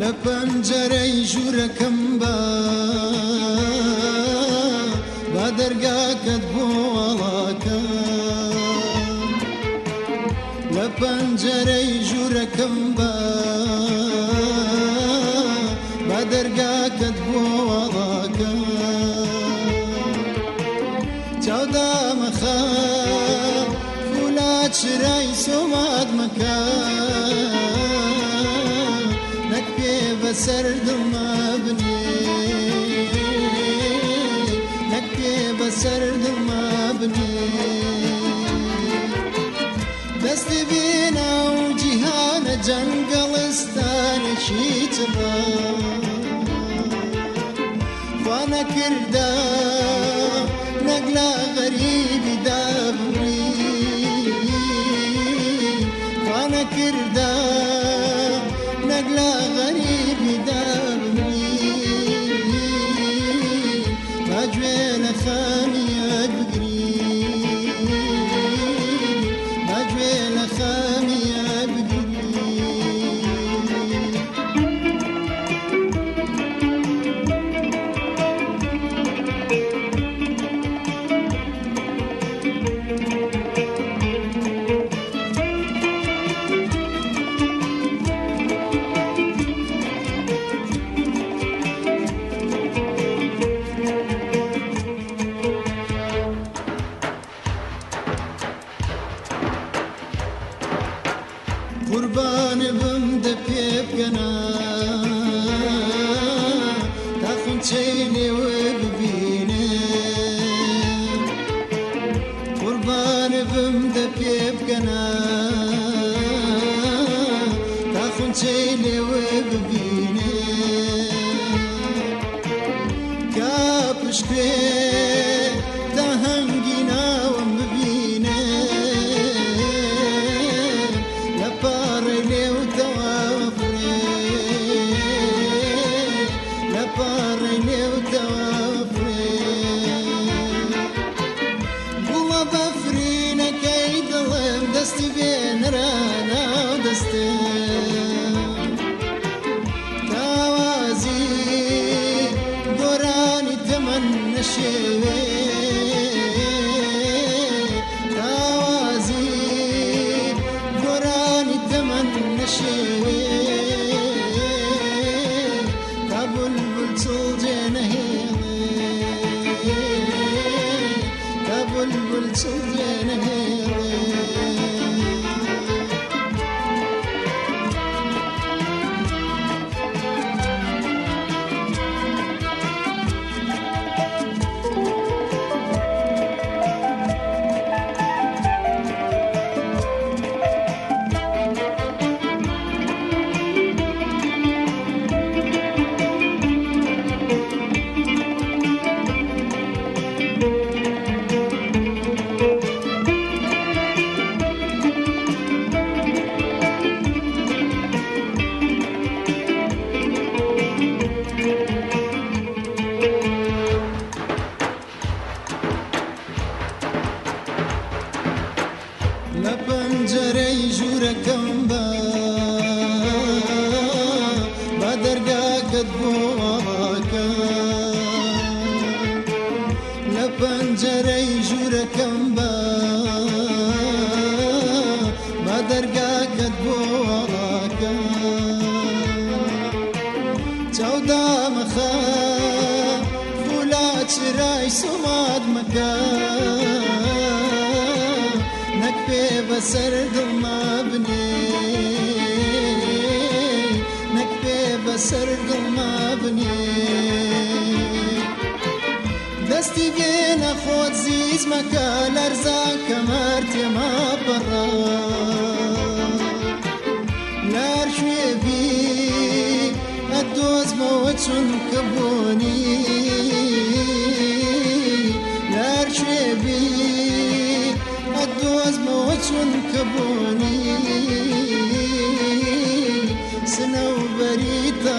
لە پەنجەرەی ژوورەکەم بە با دەرگاکەت بۆڵاکە لە پەنجەرەی ژوورەکەم بە با دەرگاکەت بۆڵاکە چاودامەخە کولا چرای سۆمات مەکە بەسەردما بنێ نەک پێ بەسەردما بنێ دەستی بێنا و جیهانە جەنگەڵستانشی چڕ خوا نەکردە قوربانێ بم دە پێ بگەنا تاخونچەی نێوە ببینێ قوربانێ بم دە پێ بگەنا تاخونچەی لێوە ببینێ کا پشتێ share. خێرای سوماد مەکە نەک پێ بەسەر دڵما بنێ نەک پێ بەسەر دڵما بنێ دەستی بێنە خۆت زیز مەکە لەرزا کەمەەر تێما پەڕە لەر شوێبی ئە دۆزمەوە چونکە بوونی بێبی ئەدۆزمەوە چۆن کە بۆنی سنەوبەری تا